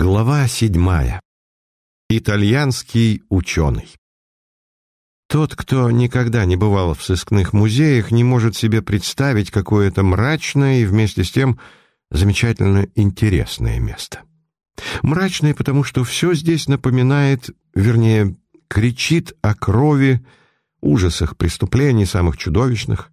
Глава седьмая. Итальянский ученый. Тот, кто никогда не бывал в сыскных музеях, не может себе представить какое-то мрачное и вместе с тем замечательно интересное место. Мрачное, потому что все здесь напоминает, вернее, кричит о крови, ужасах преступлений, самых чудовищных.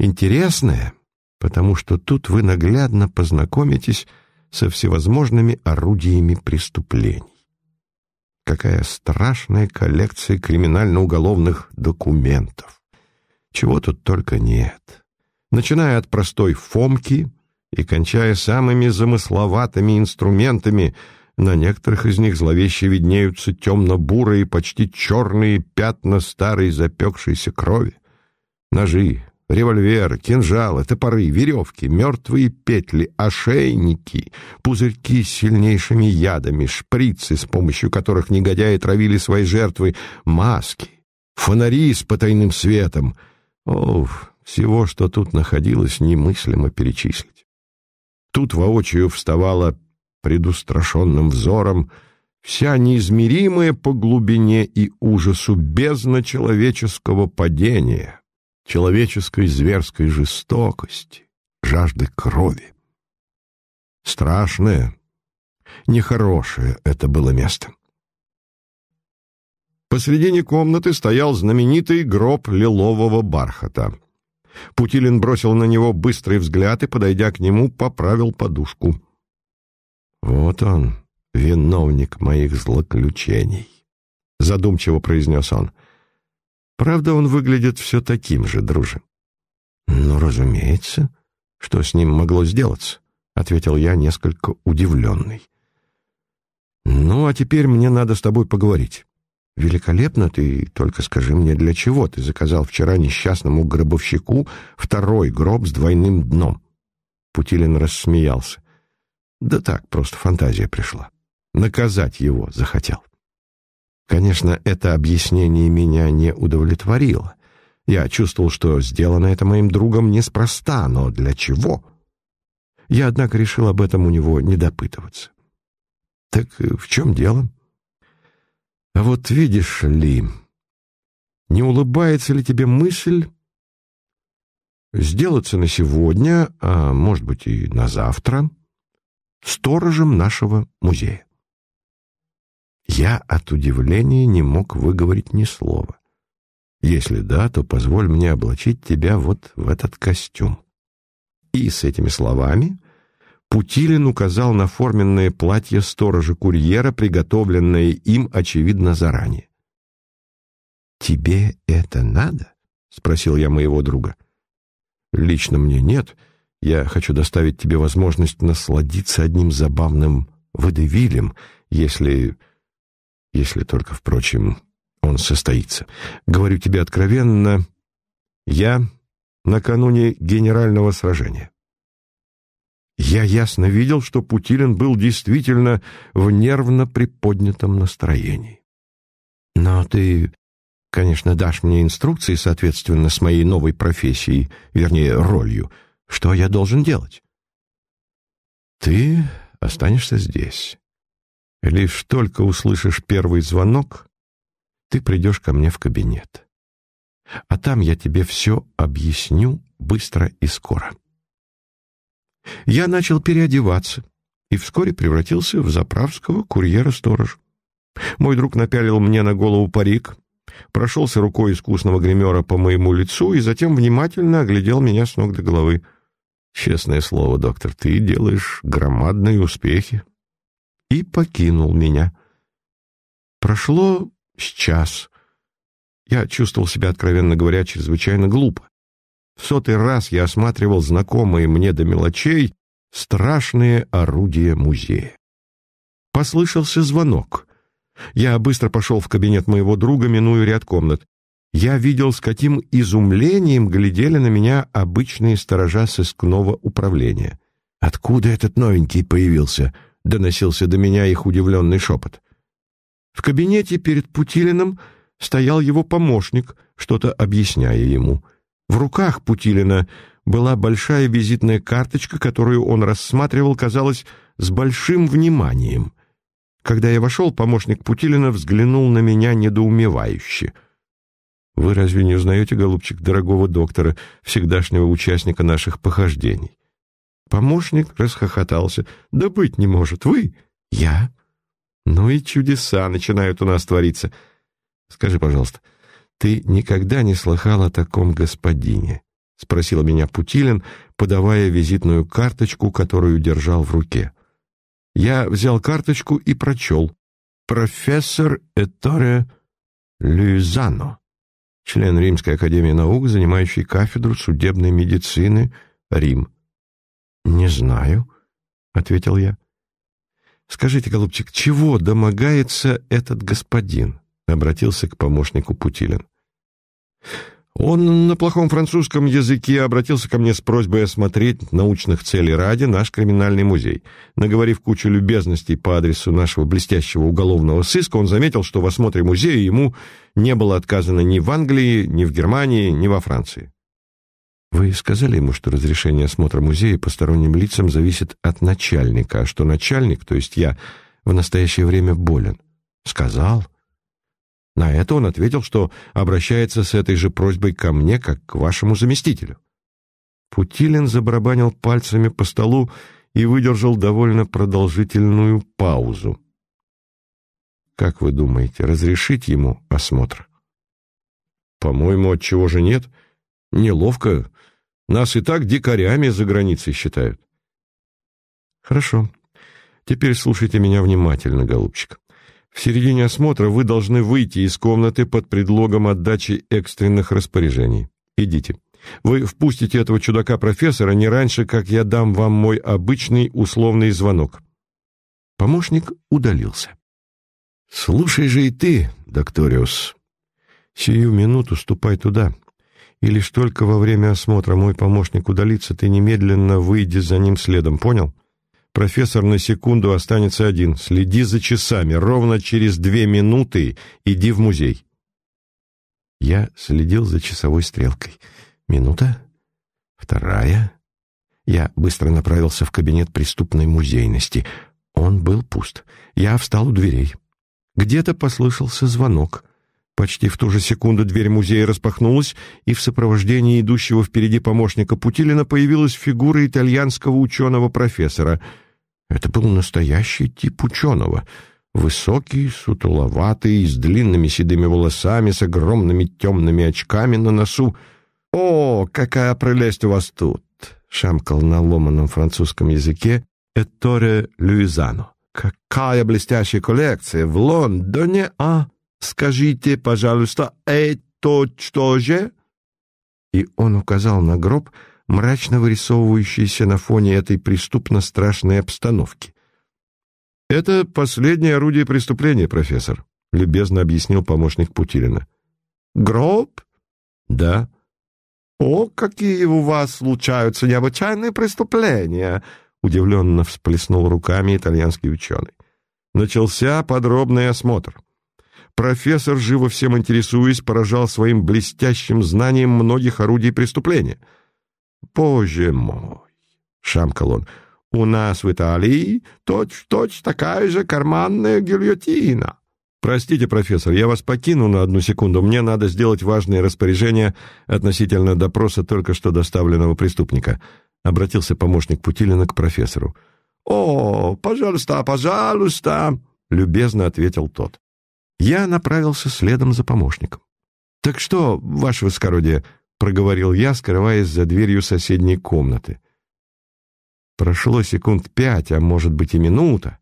Интересное, потому что тут вы наглядно познакомитесь со всевозможными орудиями преступлений. Какая страшная коллекция криминально-уголовных документов. Чего тут только нет. Начиная от простой фомки и кончая самыми замысловатыми инструментами, на некоторых из них зловеще виднеются темно-бурые, почти черные пятна старой запекшейся крови. Ножи, Револьверы, кинжалы, топоры, веревки, мертвые петли, ошейники, пузырьки с сильнейшими ядами, шприцы, с помощью которых негодяи травили свои жертвы, маски, фонари с потайным светом. О, всего, что тут находилось, немыслимо перечислить. Тут воочию вставала предустрашенным взором вся неизмеримая по глубине и ужасу бездна человеческого падения, человеческой зверской жестокости, жажды крови. Страшное, нехорошее это было место. Посредине комнаты стоял знаменитый гроб лилового бархата. Путилин бросил на него быстрый взгляд и, подойдя к нему, поправил подушку. «Вот он, виновник моих злоключений», — задумчиво произнес он. — Правда, он выглядит все таким же, друже. «Ну, разумеется. Что с ним могло сделаться?» — ответил я, несколько удивленный. «Ну, а теперь мне надо с тобой поговорить. Великолепно ты, только скажи мне, для чего ты заказал вчера несчастному гробовщику второй гроб с двойным дном?» Путилин рассмеялся. «Да так, просто фантазия пришла. Наказать его захотел». Конечно, это объяснение меня не удовлетворило. Я чувствовал, что сделано это моим другом неспроста, но для чего? Я, однако, решил об этом у него не допытываться. Так в чем дело? А вот видишь ли, не улыбается ли тебе мысль сделаться на сегодня, а может быть и на завтра, сторожем нашего музея? Я от удивления не мог выговорить ни слова. Если да, то позволь мне облачить тебя вот в этот костюм. И с этими словами Путилин указал на форменное платье сторожа-курьера, приготовленное им, очевидно, заранее. «Тебе это надо?» — спросил я моего друга. «Лично мне нет. Я хочу доставить тебе возможность насладиться одним забавным водевилем, если если только, впрочем, он состоится. Говорю тебе откровенно, я накануне генерального сражения. Я ясно видел, что Путилин был действительно в нервно приподнятом настроении. Но ты, конечно, дашь мне инструкции, соответственно, с моей новой профессией, вернее, ролью. Что я должен делать? Ты останешься здесь. Лишь только услышишь первый звонок, ты придешь ко мне в кабинет. А там я тебе все объясню быстро и скоро. Я начал переодеваться и вскоре превратился в заправского курьера-сторож. Мой друг напялил мне на голову парик, прошелся рукой искусного гримера по моему лицу и затем внимательно оглядел меня с ног до головы. «Честное слово, доктор, ты делаешь громадные успехи и покинул меня. Прошло час. Я чувствовал себя, откровенно говоря, чрезвычайно глупо. В сотый раз я осматривал знакомые мне до мелочей страшные орудия музея. Послышался звонок. Я быстро пошел в кабинет моего друга, минуя ряд комнат. Я видел, с каким изумлением глядели на меня обычные сторожа сыскного управления. Откуда этот новенький появился? Доносился до меня их удивленный шепот. В кабинете перед Путилиным стоял его помощник, что-то объясняя ему. В руках Путилина была большая визитная карточка, которую он рассматривал, казалось, с большим вниманием. Когда я вошел, помощник Путилина взглянул на меня недоумевающе. «Вы разве не узнаете, голубчик, дорогого доктора, всегдашнего участника наших похождений?» Помощник расхохотался. «Да быть не может. Вы? Я?» «Ну и чудеса начинают у нас твориться. Скажи, пожалуйста, ты никогда не слыхал о таком господине?» — спросил меня Путилин, подавая визитную карточку, которую держал в руке. Я взял карточку и прочел. «Профессор Эторе Люзано, член Римской академии наук, занимающий кафедру судебной медицины, Рим». «Не знаю», — ответил я. «Скажите, голубчик, чего домогается этот господин?» — обратился к помощнику Путилин. Он на плохом французском языке обратился ко мне с просьбой осмотреть научных целей ради наш криминальный музей. Наговорив кучу любезностей по адресу нашего блестящего уголовного сыска, он заметил, что в осмотре музея ему не было отказано ни в Англии, ни в Германии, ни во Франции. Вы сказали ему, что разрешение осмотра музея посторонним лицам зависит от начальника, а что начальник, то есть я, в настоящее время болен? Сказал. На это он ответил, что обращается с этой же просьбой ко мне, как к вашему заместителю. Путилин забарабанил пальцами по столу и выдержал довольно продолжительную паузу. Как вы думаете, разрешить ему осмотр? По-моему, от чего же нет? Неловко. Нас и так дикарями за границей считают. Хорошо. Теперь слушайте меня внимательно, голубчик. В середине осмотра вы должны выйти из комнаты под предлогом отдачи экстренных распоряжений. Идите. Вы впустите этого чудака-профессора не раньше, как я дам вам мой обычный условный звонок». Помощник удалился. «Слушай же и ты, докториус. Сию минуту ступай туда, и лишь только во время осмотра мой помощник удалится, ты немедленно выйди за ним следом, понял?» Профессор на секунду останется один. Следи за часами. Ровно через две минуты иди в музей. Я следил за часовой стрелкой. Минута. Вторая. Я быстро направился в кабинет преступной музейности. Он был пуст. Я встал у дверей. Где-то послышался звонок. Почти в ту же секунду дверь музея распахнулась, и в сопровождении идущего впереди помощника Путилина появилась фигура итальянского ученого-профессора. Это был настоящий тип ученого. Высокий, сутуловатый, с длинными седыми волосами, с огромными темными очками на носу. «О, какая прелесть у вас тут!» — шамкал на ломаном французском языке Этторе Люизано. «Какая блестящая коллекция! В Лондоне, а?» Скажите, пожалуйста, это что же?» И он указал на гроб, мрачно вырисовывающийся на фоне этой преступно-страшной обстановки. «Это последнее орудие преступления, профессор», — любезно объяснил помощник Путилина. «Гроб?» «Да». «О, какие у вас случаются необычайные преступления!» — удивленно всплеснул руками итальянский ученый. Начался подробный осмотр. Профессор, живо всем интересуясь, поражал своим блестящим знанием многих орудий преступления. «Боже мой!» — шамкал он. «У нас в Италии точь-в-точь такая же карманная гильотина». «Простите, профессор, я вас покину на одну секунду. Мне надо сделать важное распоряжение относительно допроса только что доставленного преступника», — обратился помощник Путилина к профессору. «О, пожалуйста, пожалуйста», — любезно ответил тот. Я направился следом за помощником. «Так что, ваше высокородие?» — проговорил я, скрываясь за дверью соседней комнаты. Прошло секунд пять, а может быть и минута.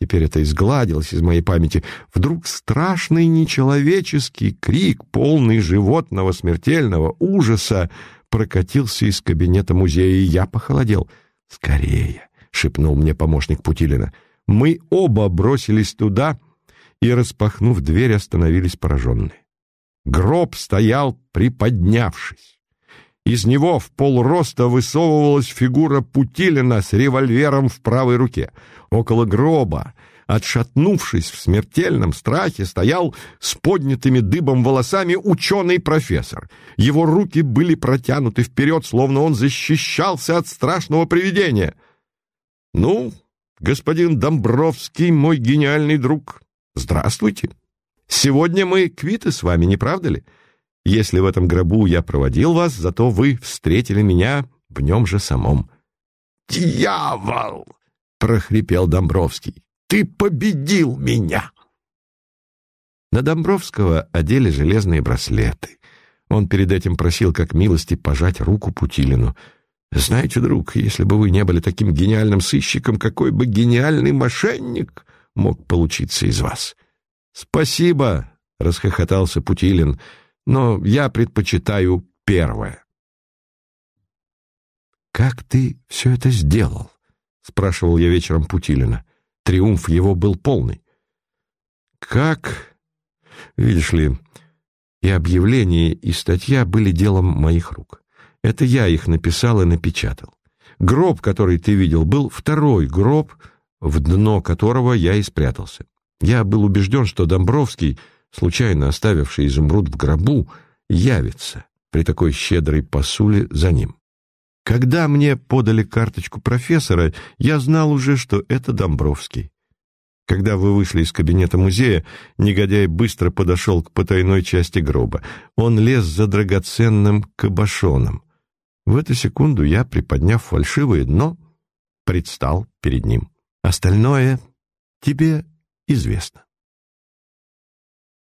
Теперь это изгладилось из моей памяти. Вдруг страшный нечеловеческий крик, полный животного смертельного ужаса, прокатился из кабинета музея, и я похолодел. «Скорее!» — шепнул мне помощник Путилина. Мы оба бросились туда, и, распахнув дверь, остановились пораженные. Гроб стоял приподнявшись. Из него в полроста высовывалась фигура Путилина с револьвером в правой руке. Около гроба, отшатнувшись в смертельном страхе, стоял с поднятыми дыбом волосами ученый-профессор. Его руки были протянуты вперед, словно он защищался от страшного привидения. «Ну, господин Домбровский, мой гениальный друг. Здравствуйте. Сегодня мы квиты с вами, не правда ли? Если в этом гробу я проводил вас, зато вы встретили меня в нем же самом. «Дьявол!» — прохрипел Домбровский. «Ты победил меня!» На Домбровского одели железные браслеты. Он перед этим просил как милости пожать руку Путилину. «Знаете, друг, если бы вы не были таким гениальным сыщиком, какой бы гениальный мошенник мог получиться из вас?» «Спасибо!» — расхохотался Путилин. «Но я предпочитаю первое». «Как ты все это сделал?» — спрашивал я вечером Путилина. Триумф его был полный. «Как?» Видишь ли, и объявление, и статья были делом моих рук. Это я их написал и напечатал. Гроб, который ты видел, был второй гроб, в дно которого я и спрятался. Я был убежден, что Домбровский, случайно оставивший изумруд в гробу, явится при такой щедрой посуле за ним. Когда мне подали карточку профессора, я знал уже, что это Домбровский. Когда вы вышли из кабинета музея, негодяй быстро подошел к потайной части гроба. Он лез за драгоценным кабошоном. В эту секунду я, приподняв фальшивое дно, предстал перед ним. Остальное тебе известно.